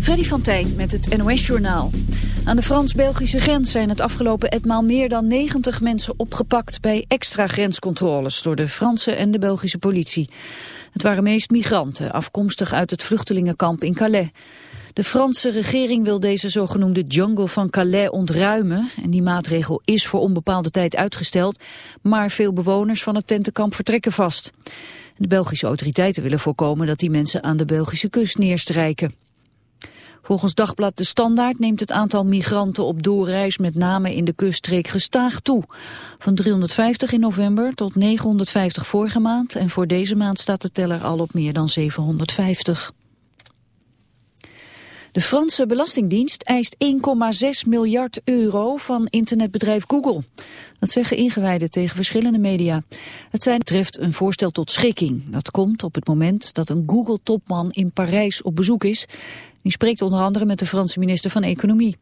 Freddy van Tijn met het NOS-journaal. Aan de Frans-Belgische grens zijn het afgelopen etmaal meer dan 90 mensen opgepakt bij extra grenscontroles door de Franse en de Belgische politie. Het waren meest migranten, afkomstig uit het vluchtelingenkamp in Calais. De Franse regering wil deze zogenoemde jungle van Calais ontruimen en die maatregel is voor onbepaalde tijd uitgesteld, maar veel bewoners van het tentenkamp vertrekken vast. De Belgische autoriteiten willen voorkomen dat die mensen aan de Belgische kust neerstrijken. Volgens Dagblad De Standaard neemt het aantal migranten op doorreis met name in de kuststreek gestaag toe. Van 350 in november tot 950 vorige maand en voor deze maand staat de teller al op meer dan 750. De Franse Belastingdienst eist 1,6 miljard euro van internetbedrijf Google. Dat zeggen ingewijden tegen verschillende media. Het zijn betreft een voorstel tot schikking. Dat komt op het moment dat een Google-topman in Parijs op bezoek is. Die spreekt onder andere met de Franse minister van Economie.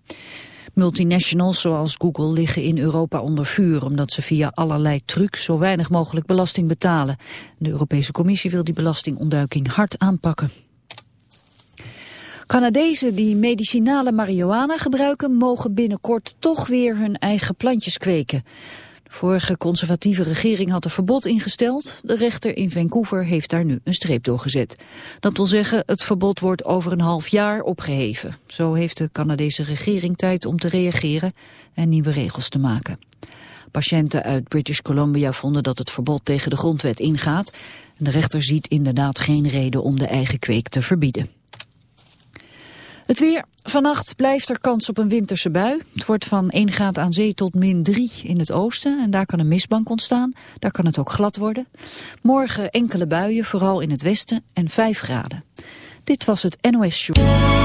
Multinationals zoals Google liggen in Europa onder vuur... omdat ze via allerlei trucs zo weinig mogelijk belasting betalen. De Europese Commissie wil die belastingontduiking hard aanpakken. Canadezen die medicinale marihuana gebruiken mogen binnenkort toch weer hun eigen plantjes kweken. Vorige conservatieve regering had een verbod ingesteld. De rechter in Vancouver heeft daar nu een streep door gezet. Dat wil zeggen, het verbod wordt over een half jaar opgeheven. Zo heeft de Canadese regering tijd om te reageren en nieuwe regels te maken. Patiënten uit British Columbia vonden dat het verbod tegen de grondwet ingaat. de rechter ziet inderdaad geen reden om de eigen kweek te verbieden. Het weer. Vannacht blijft er kans op een winterse bui. Het wordt van 1 graad aan zee tot min 3 in het oosten. En daar kan een mistbank ontstaan. Daar kan het ook glad worden. Morgen enkele buien, vooral in het westen, en 5 graden. Dit was het NOS Show.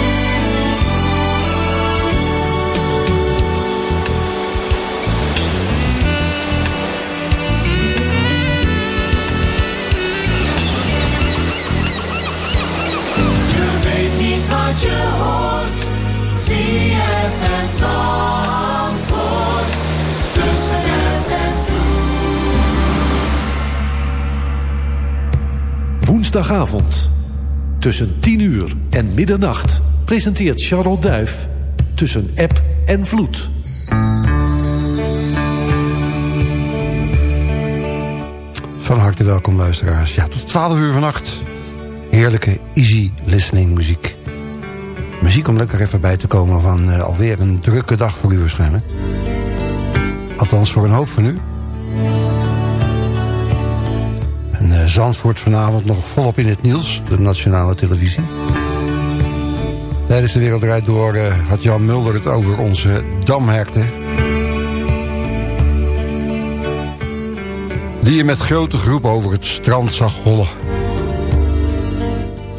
Woensdagavond. Tussen 10 uur en middernacht presenteert Charlotte Duif Tussen App en Vloed. Van harte welkom luisteraars. Ja, tot 12 uur vannacht. Heerlijke easy listening muziek. Muziek om lekker even bij te komen van uh, alweer een drukke dag voor u waarschijnlijk. Althans voor een hoop van u. En uh, Zandvoort vanavond nog volop in het nieuws, de nationale televisie. Tijdens de Wereldrijd door uh, had Jan Mulder het over onze damherten. Die je met grote groep over het strand zag hollen.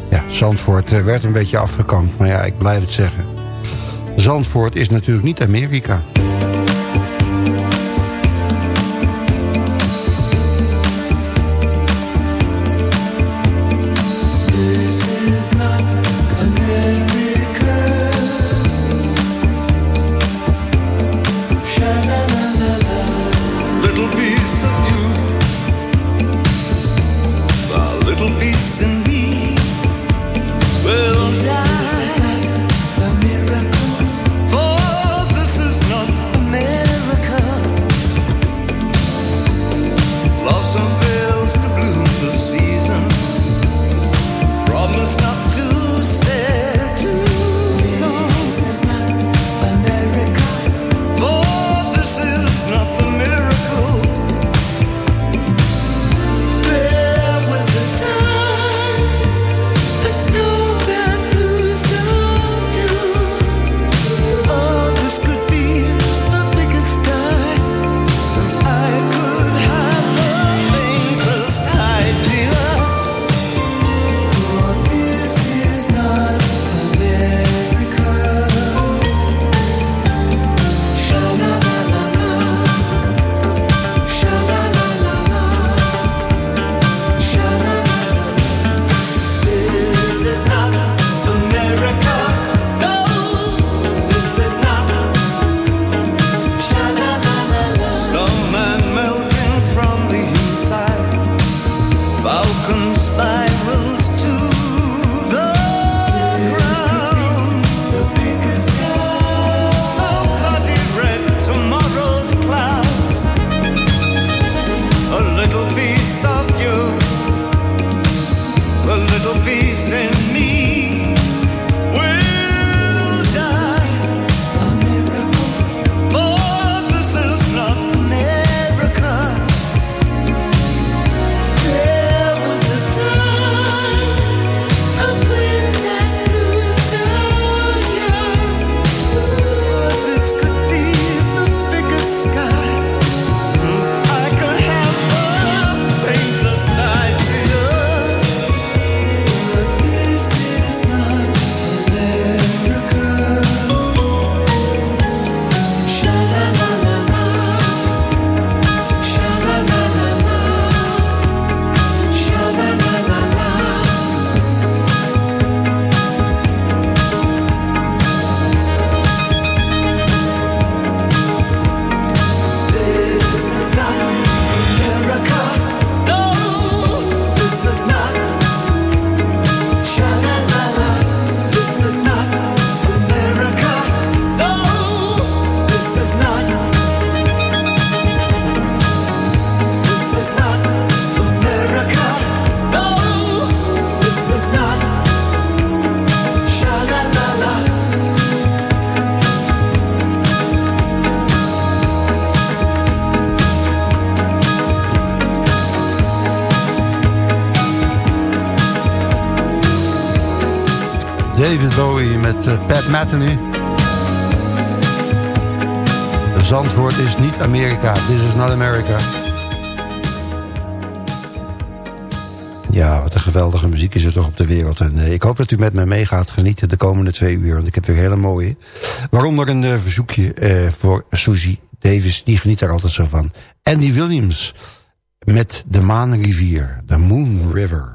Ja, Zandvoort eh, werd een beetje afgekampt, maar ja, ik blijf het zeggen. Zandvoort is natuurlijk niet Amerika. Metheny. Zandvoort is niet Amerika. This is not America. Ja, wat een geweldige muziek is er toch op de wereld. En uh, ik hoop dat u met me mee gaat genieten de komende twee uur. Want ik heb weer hele mooie. Waaronder een uh, verzoekje uh, voor Susie Davis. Die geniet er altijd zo van. Andy Williams met de Maanrivier. De Moon River.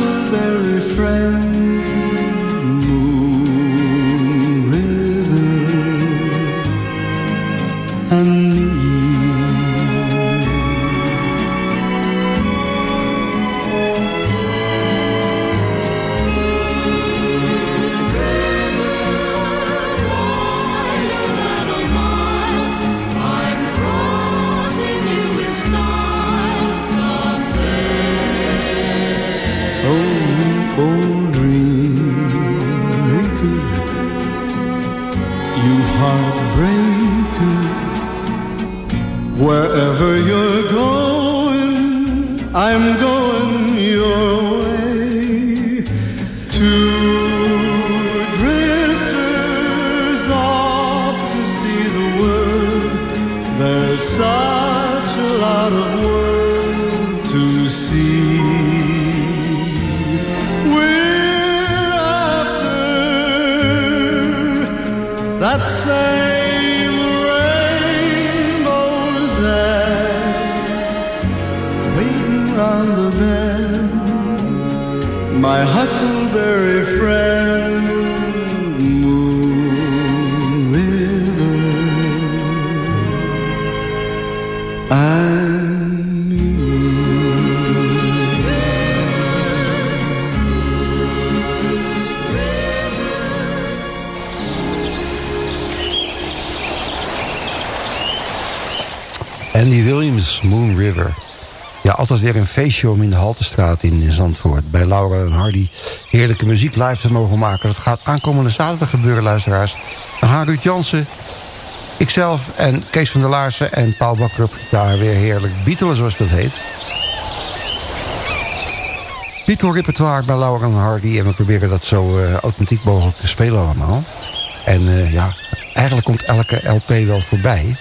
I'm going My huckleberry Altijd weer een feestje om in de Haltestraat in, Zandvoort... bij Laura en Hardy heerlijke muziek live te mogen maken. Dat gaat aankomende zaterdag gebeuren, luisteraars. Ruud Jansen, ikzelf en Kees van der Laarsen... en Paul Bakker op weer heerlijk Beatles, zoals dat heet. Beatle repertoire bij Laura en Hardy... en we proberen dat zo uh, authentiek mogelijk te spelen allemaal. En uh, ja, eigenlijk komt elke LP wel voorbij...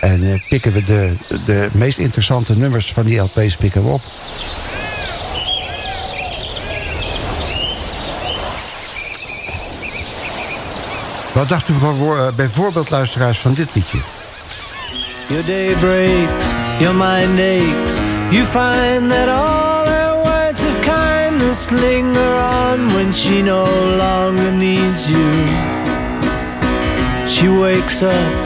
En uh, pikken we de, de meest interessante nummers van die LP's pikken we op. Wat dacht u van uh, bijvoorbeeld luisteraars van dit liedje? Your day breaks, your mind aches. You find that all her words of kindness linger on when she no longer needs you. She wakes up,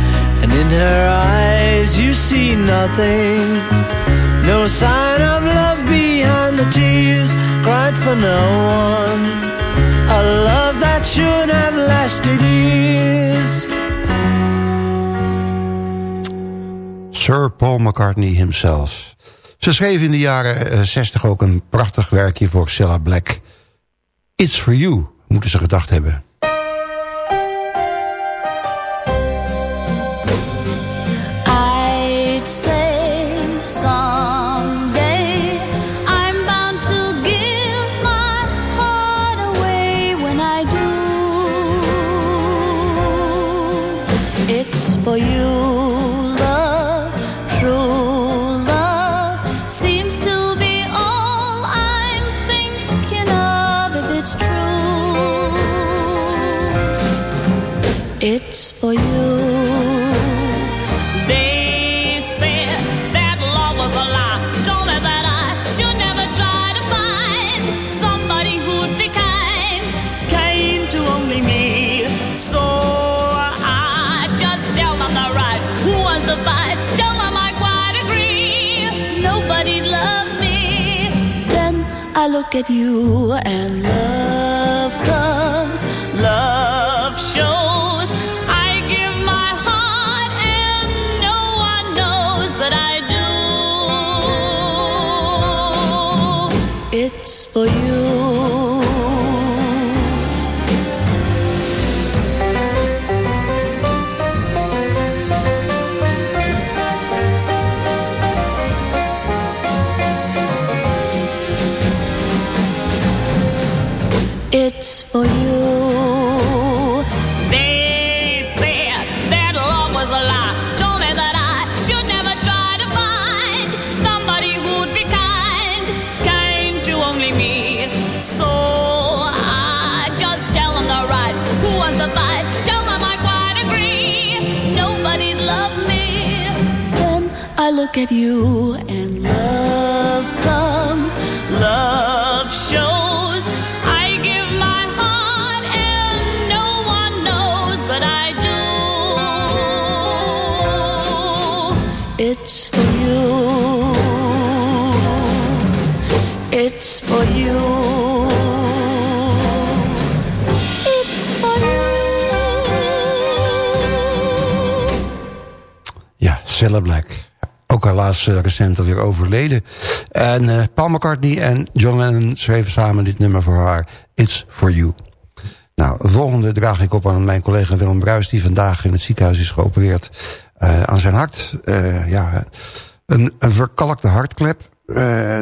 in her eyes you see nothing. No sign of love behind the tears cried for no one. A love that should have lasted years. Sir Paul McCartney himself. Ze schreef in de jaren 60 ook een prachtig werkje voor Cilla Black. It's for you, moeten ze gedacht hebben. Say someday I'm bound to give my heart away when I do. It's for you, love, seems to be all I'm thinking of. If it's true love you and at you and love comes. Love shows. I give my heart, and no one knows that I do. It's for you. It's for you. It's for you. Ja, Cilla Black. Ook helaas uh, recent alweer overleden. En uh, Paul McCartney en John Lennon schreven samen dit nummer voor haar. It's for you. Nou, volgende draag ik op aan mijn collega Willem Bruis... die vandaag in het ziekenhuis is geopereerd uh, aan zijn hart. ja, een, een verkalkte hartklep. Uh,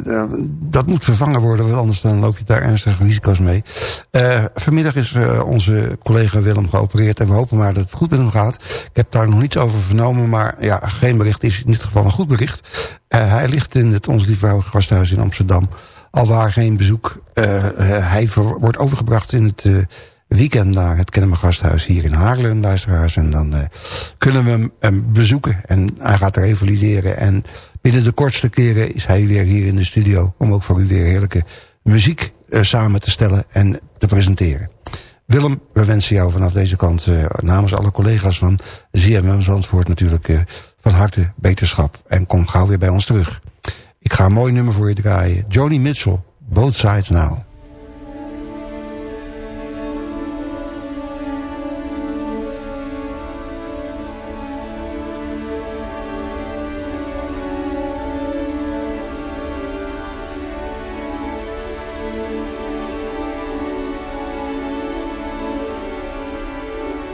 dat moet vervangen worden, want anders dan loop je daar ernstige risico's mee. Uh, vanmiddag is onze collega Willem geopereerd en we hopen maar dat het goed met hem gaat. Ik heb daar nog niets over vernomen, maar ja, geen bericht is in dit geval een goed bericht. hij ligt in het Ons Liefvrouw gasthuis in Amsterdam. Alwaar geen bezoek. hij wordt overgebracht in het weekend naar het Kennemer Gasthuis hier in Haarlem, luisteraars. En dan uh, kunnen we hem, bezoeken. En hij gaat er revalideren. En binnen de kortste keren is hij weer hier in de studio... om ook voor u weer heerlijke muziek uh, samen te stellen en te presenteren. Willem, we wensen jou vanaf deze kant uh, namens alle collega's van ZMM Zandvoort natuurlijk van harte beterschap. En kom gauw weer bij ons terug. Ik ga een mooi nummer voor je draaien. Joni Mitchell, Both Sides Now.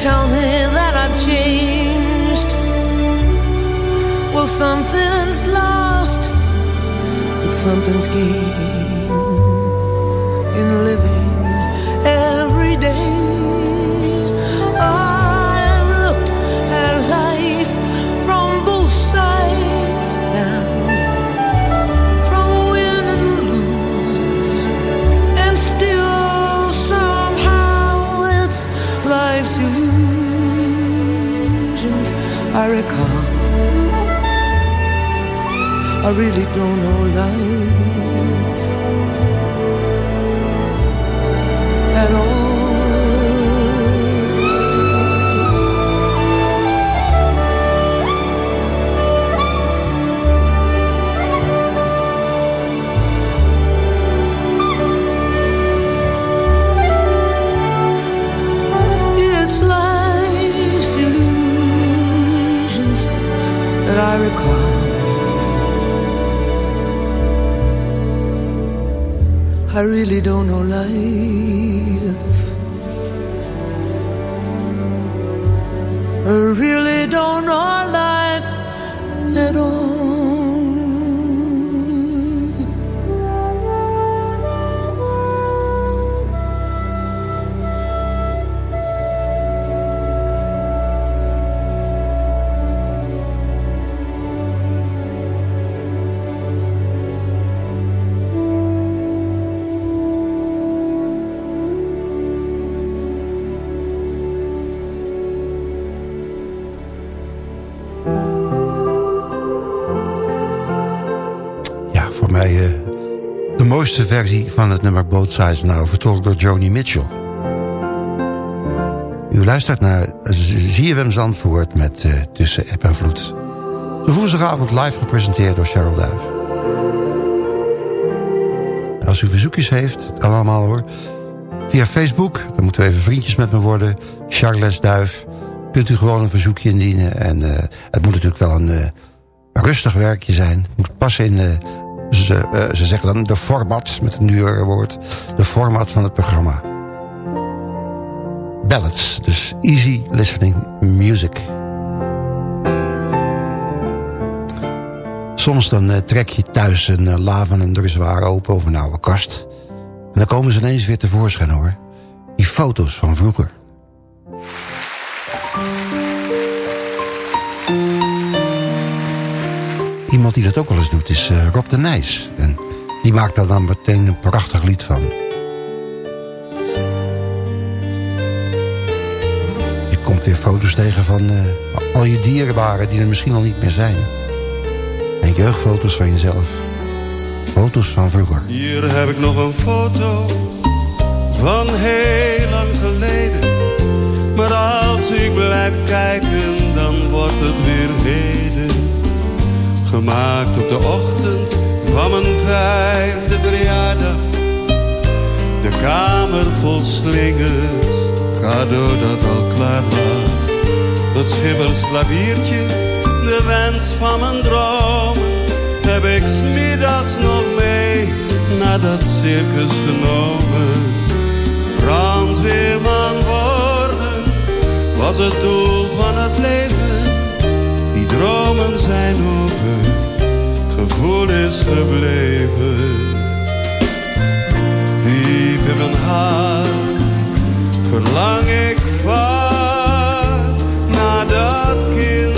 tell me I really don't know life at all. I recall. I really don't know life. I really don't know life at all. Mooiste versie van het nummer Both Sides Now... vertolkt door Joni Mitchell. U luistert naar ZFM Zandvoort met uh, Tussen App en Vloed. De woensdagavond live gepresenteerd door Cheryl Duif. Als u verzoekjes heeft, het kan allemaal hoor... via Facebook, dan moeten we even vriendjes met me worden... Charles Duif, kunt u gewoon een verzoekje indienen. En uh, het moet natuurlijk wel een... Uh, rustig werkje zijn. Moet passen in de, ze, uh, ze zeggen dan de format, met een duur woord. De format van het programma. Ballads, dus easy listening music. Soms dan uh, trek je thuis een uh, en dressoir open over een oude kast. En dan komen ze ineens weer tevoorschijn hoor. Die foto's van vroeger. Iemand die dat ook wel eens doet is uh, Rob de Nijs. En die maakt daar dan meteen een prachtig lied van. Je komt weer foto's tegen van uh, al je dierenbaren die er misschien al niet meer zijn. En jeugdfoto's van jezelf. Foto's van vroeger. Hier heb ik nog een foto van heel lang geleden. Maar als ik blijf kijken, dan wordt het weer heden. Gemaakt op de ochtend van mijn vijfde verjaardag. De kamer vol slingers, cadeau dat al klaar lag. Dat schimmers klaviertje, de wens van mijn droom. Heb ik smiddags nog mee naar dat circus genomen. Brandweerman worden was het doel dromen zijn over, gevoel is gebleven. Diep in mijn hart verlang ik vaak naar dat kind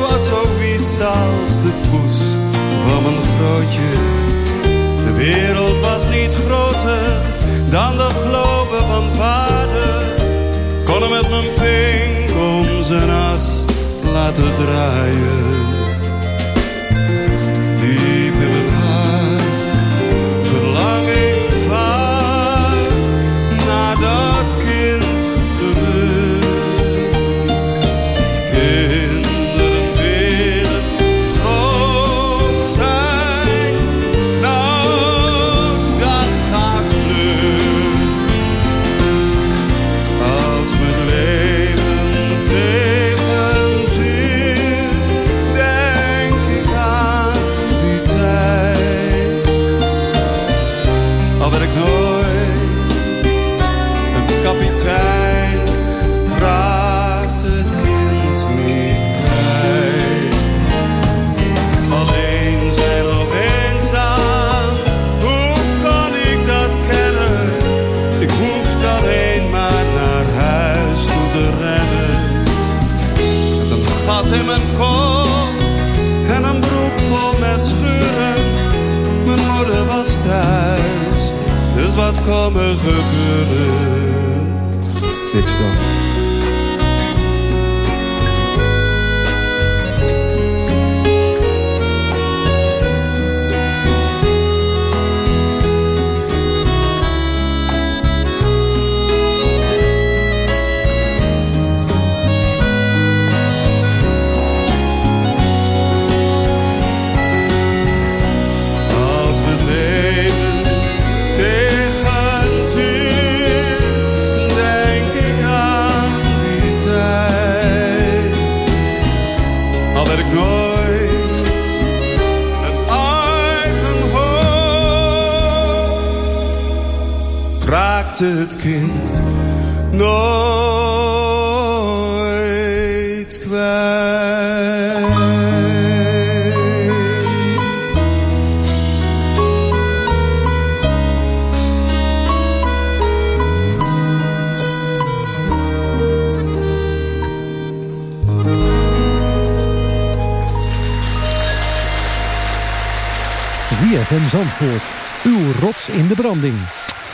was zoiets als de poes van mijn grootje. De wereld was niet groter dan de globe van vader. Kon hem met mijn pink om zijn as laten draaien.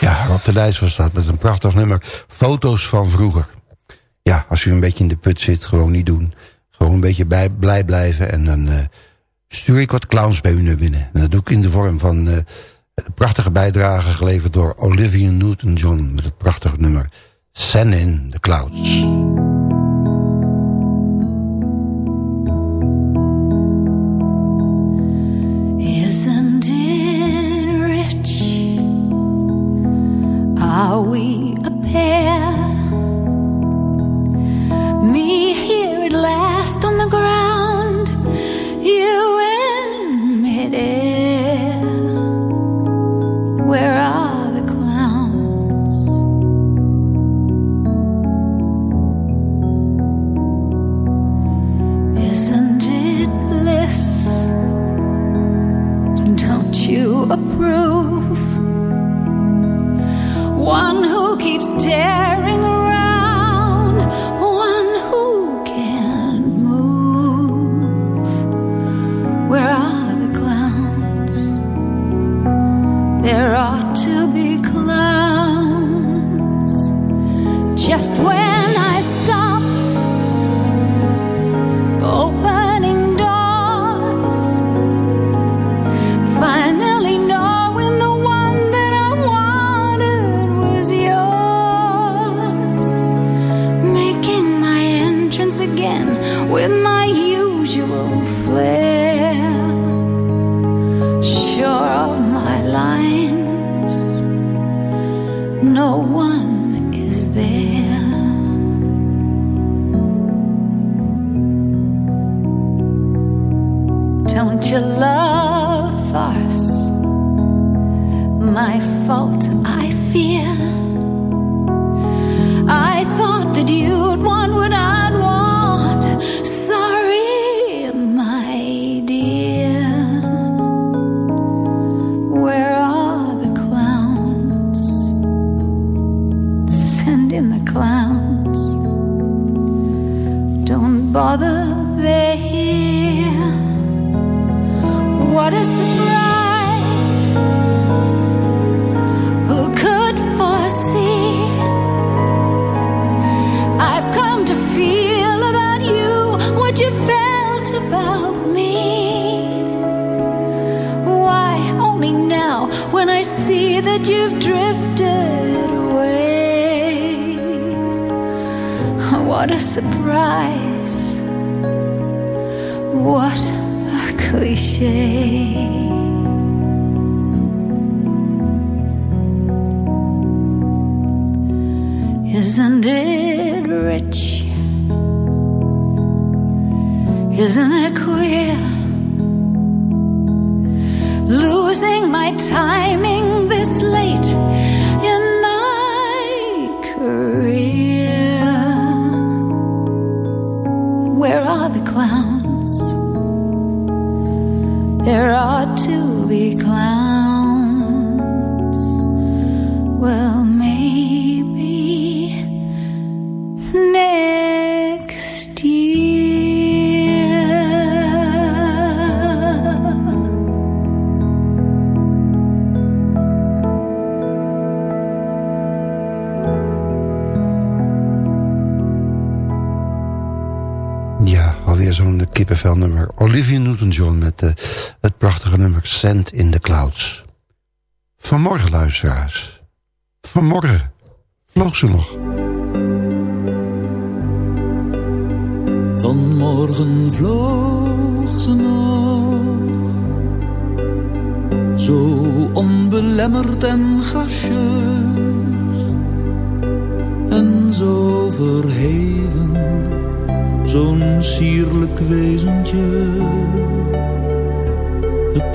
Ja, Rob de Nijs was dat met een prachtig nummer. Foto's van vroeger. Ja, als u een beetje in de put zit, gewoon niet doen. Gewoon een beetje bij, blij blijven. En dan uh, stuur ik wat clowns bij u naar binnen. En dat doe ik in de vorm van uh, een prachtige bijdrage geleverd door Olivia Newton-John. Met het prachtige nummer Send in the Clouds. Newton-John met eh, het prachtige nummer Sand in the Clouds. Vanmorgen, luisteraars. Vanmorgen vloog ze nog. Vanmorgen vloog ze nog, zo onbelemmerd en gracieus, en zo verheven, zo'n sierlijk wezentje.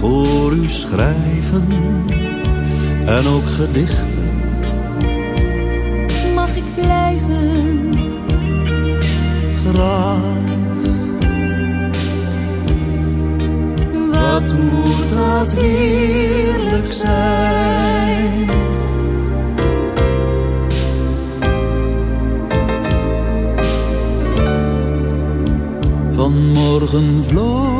Voor u schrijven. En ook gedichten. Mag ik blijven? Graag. Wat moet dat heerlijk zijn? Vanmorgen vloog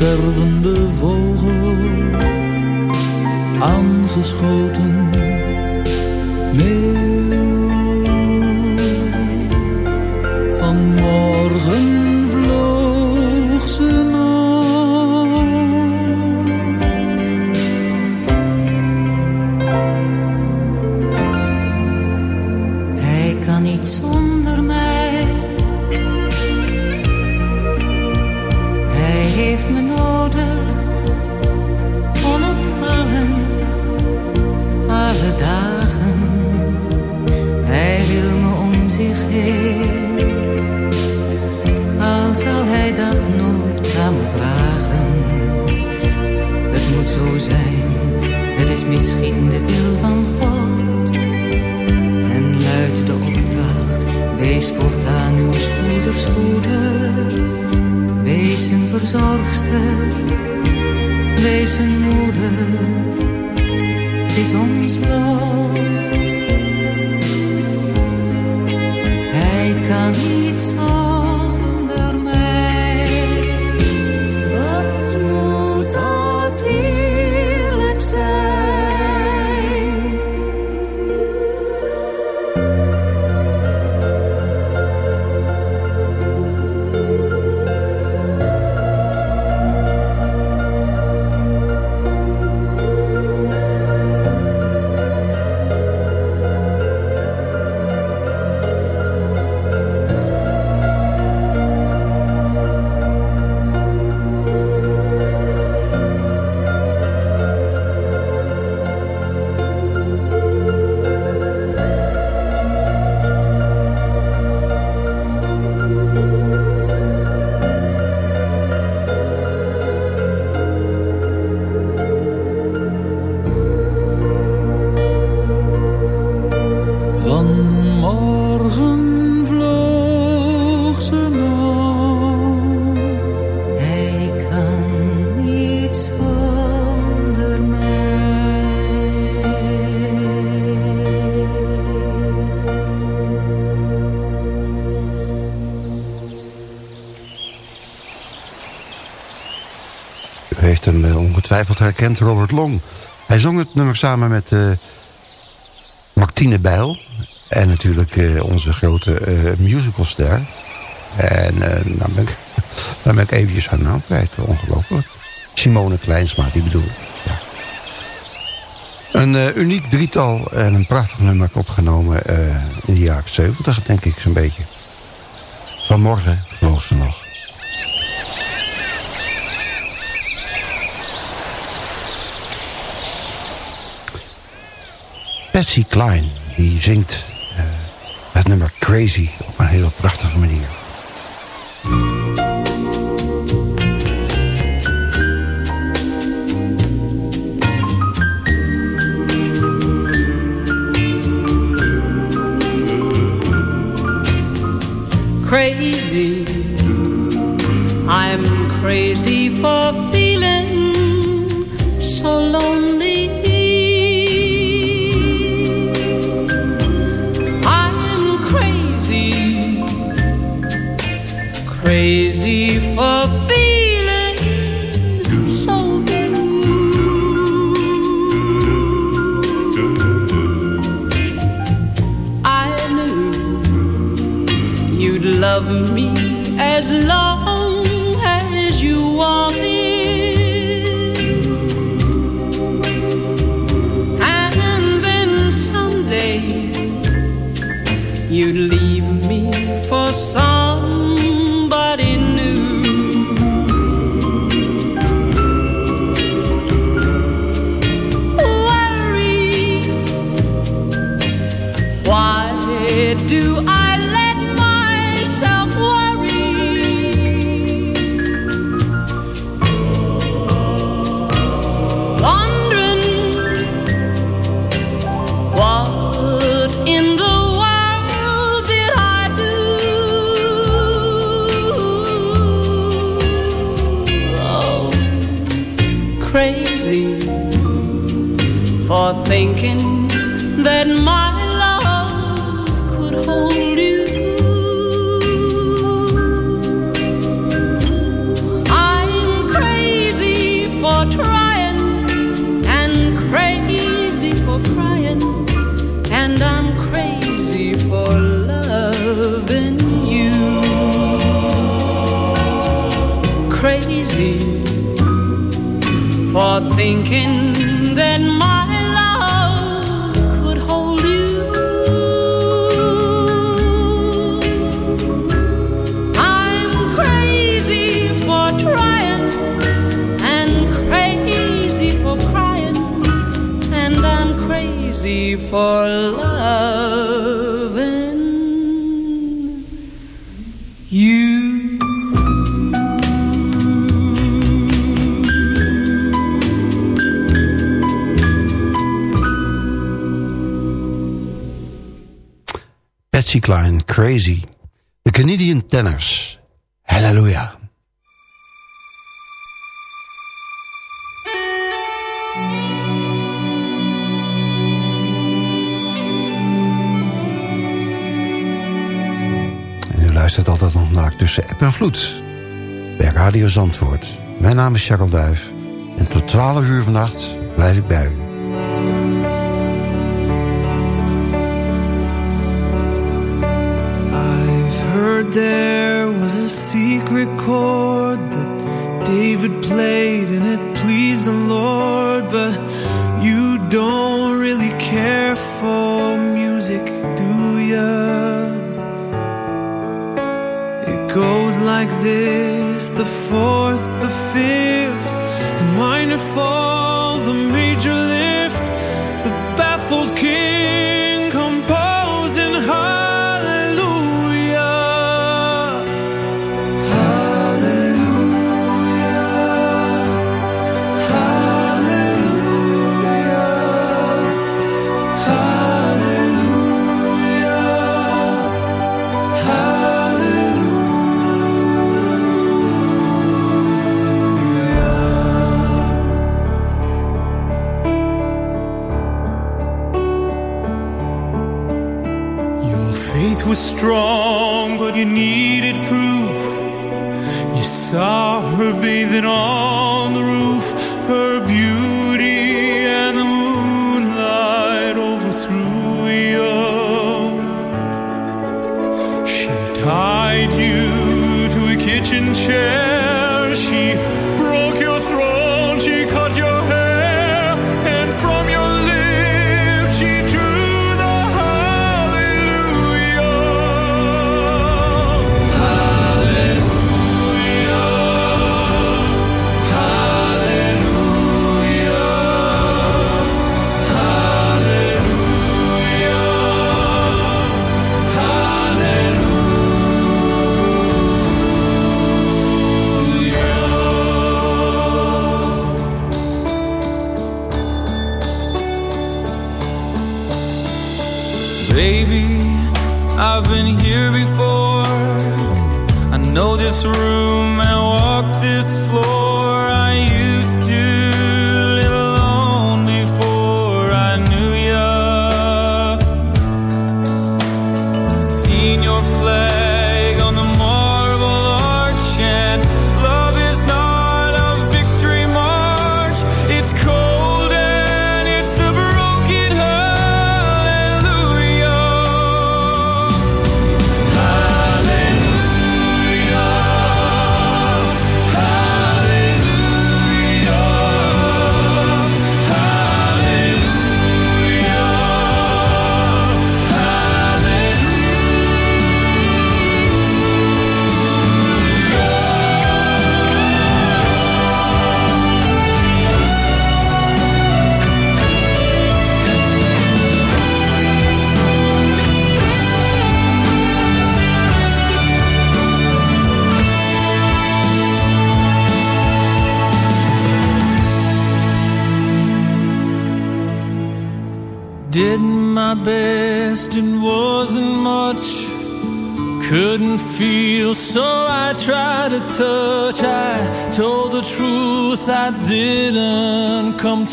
Stervende vogel, aangeschoten. Hij kan ongetwijfeld herkend, Robert Long. Hij zong het nummer samen met eh, Martine Bijl. En natuurlijk eh, onze grote eh, musicalster. En nou ben ik, dan ben ik eventjes haar naam kwijt. Ongelooflijk. Simone Kleinsma, die bedoel ik. Ja. Een uniek drietal en een prachtig nummer opgenomen in de jaren 70, denk ik zo'n beetje. Vanmorgen vloog ze nog. Patsy Klein, die zingt uh, het nummer Crazy op een hele prachtige manier. crazy. I'm crazy for as Cline, Crazy. De Canadian Tenors. Hallelujah. En u luistert altijd nog naar Tussen App en Vloed. Bij Radio Zandvoort. Mijn naam is Charles Duif. En tot 12 uur vannacht blijf ik bij u. there was a secret chord that David played and it pleased the Lord, but you don't really care for music, do ya? It goes like this the fourth, the fifth, the minor fall, you needed proof. You saw her bathing on the roof, her beauty and the moonlight overthrew you. She tied you to a kitchen chair.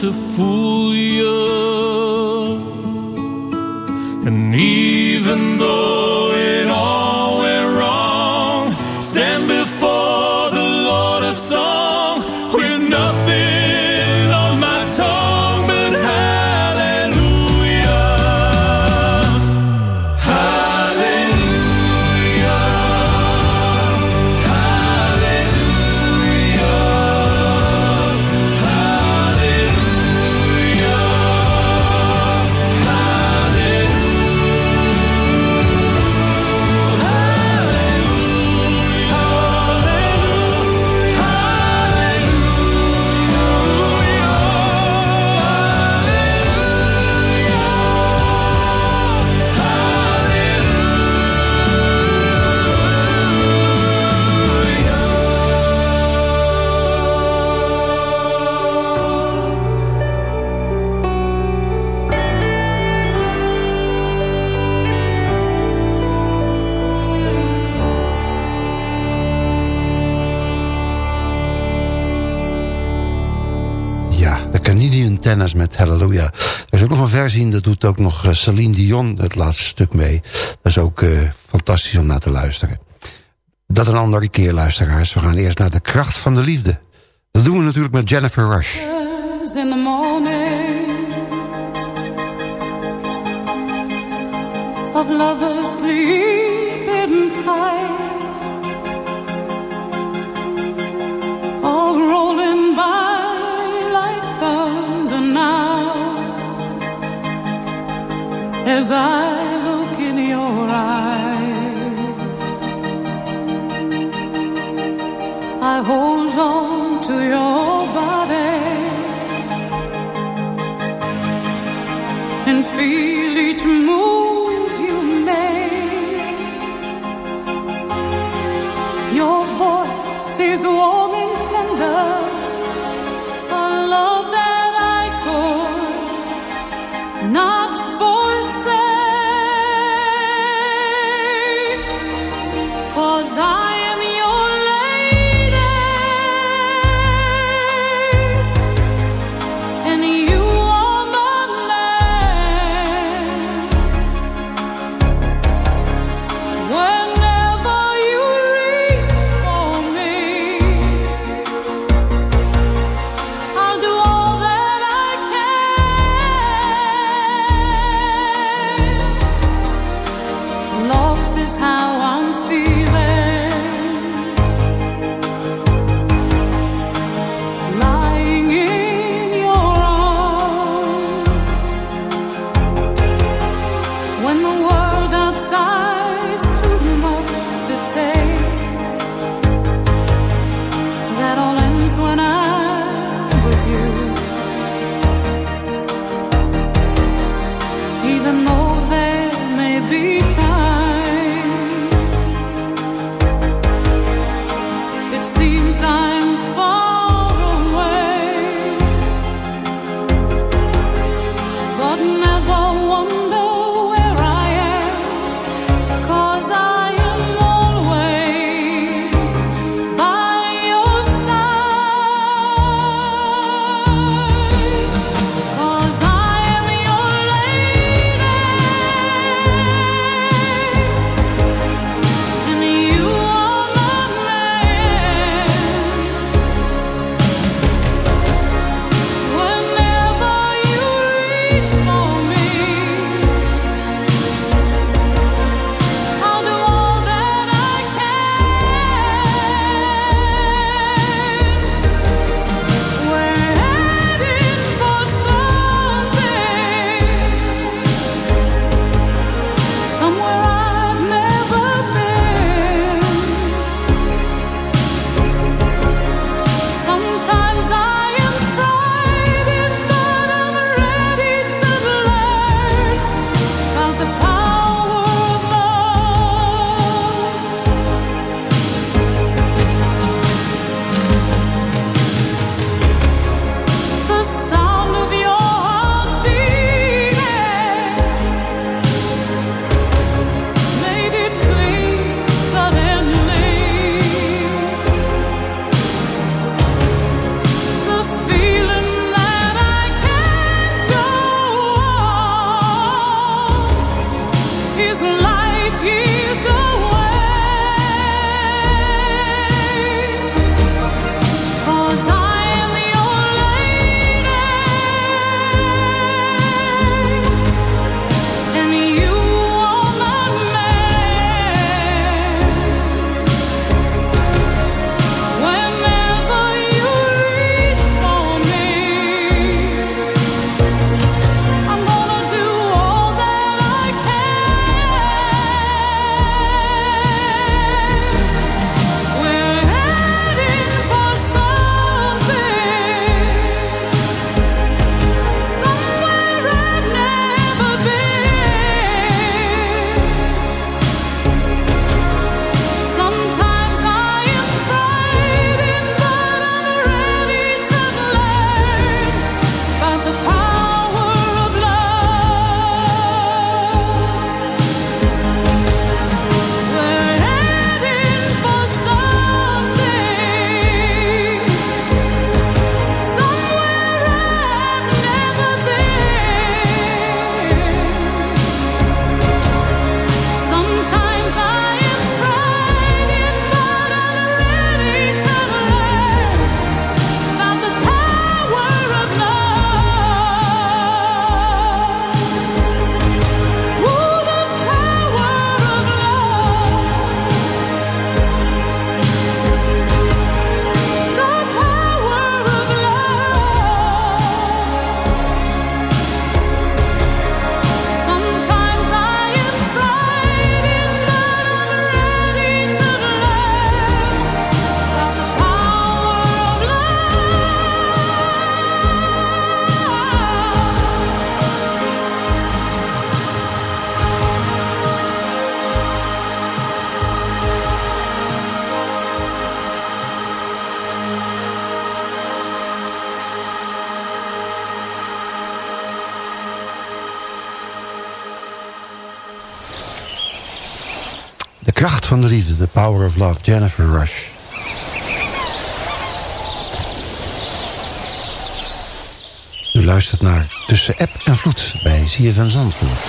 to fool Met Hallelujah. Er is ook nog een versie dat doet ook nog eh, Celine Dion het laatste stuk mee. Dat is ook eh, fantastisch om naar te luisteren. Dat een andere keer, luisteraars. We gaan eerst naar de kracht van de liefde. Dat doen we natuurlijk met Jennifer Rush. In the morning Of lovers sleeping tight All as I look in your eyes. I hold on to your The Power of Love, Jennifer Rush. U luistert naar Tussen App en Vloed bij ZFM Zandvoort.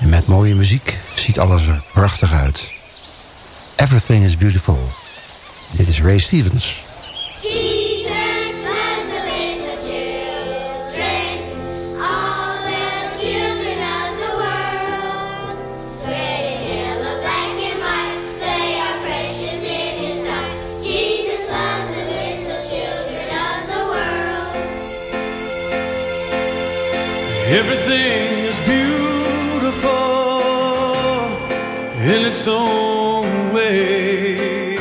En met mooie muziek ziet alles er prachtig uit. Everything is beautiful. Dit is Ray Stevens. Everything is beautiful in its own way.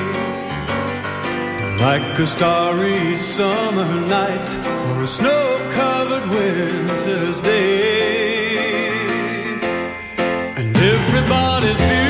Like a starry summer night or a snow-covered winter's day. And everybody's beautiful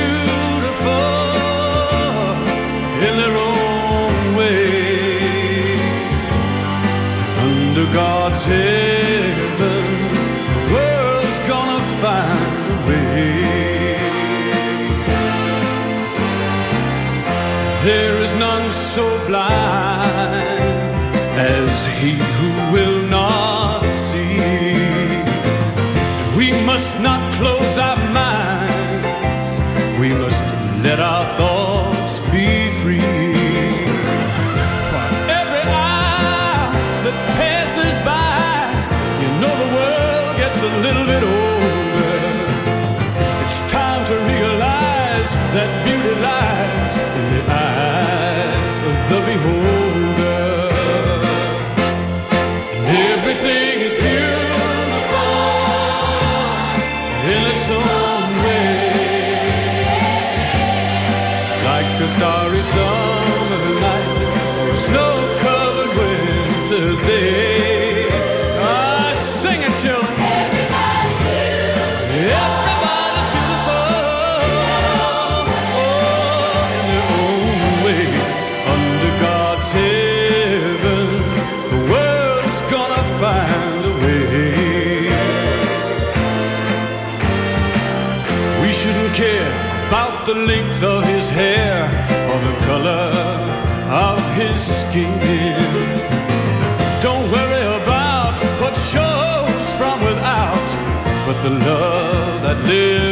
the love that lives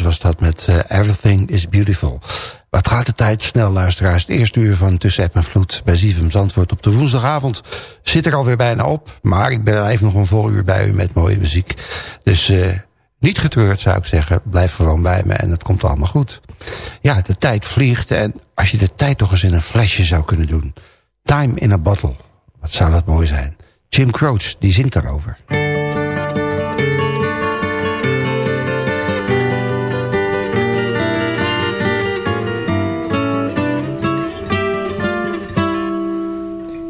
Stevens was dat met eh, Everything is Beautiful. Wat gaat de tijd snel, luisteraars. Het eerste uur van Tussen App en Vloed bij Zivem Zandvoort op de woensdagavond zit er alweer bijna op. Maar ik ben even nog een vol uur bij u met mooie muziek. Dus eh, niet getreurd zou ik zeggen. Blijf gewoon bij me en het komt allemaal goed. Ja, de tijd vliegt en als je de tijd toch eens in een flesje zou kunnen doen. Time in a bottle. Wat zou dat mooi zijn. Jim Croce, die zingt daarover.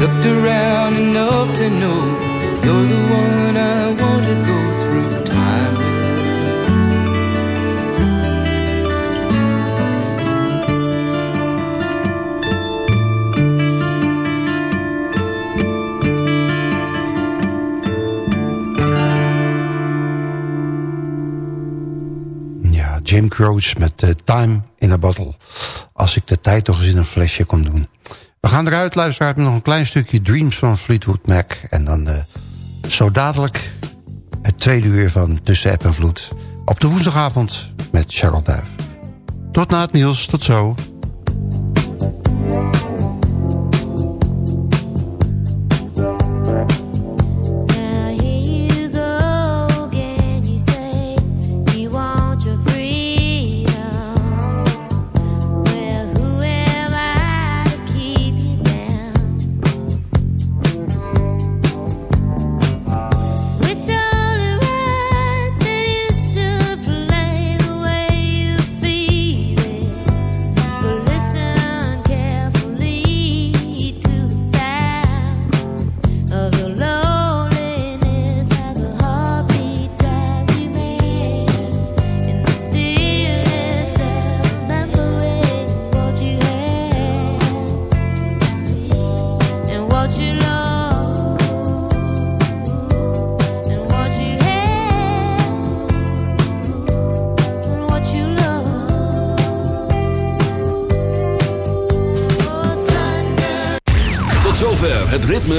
Looked around enough to know you're the one I want to go through time. Ja, Jim Croce met eh, Time in a Bottle. Als ik de tijd toch eens in een flesje kon doen. We gaan eruit, luisteraar, met nog een klein stukje Dreams van Fleetwood Mac. En dan eh, zo dadelijk het tweede uur van Tussen App en Vloed. Op de woensdagavond met Charles Duif. Tot na het nieuws, tot zo.